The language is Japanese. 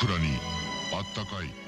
僕らにあったかい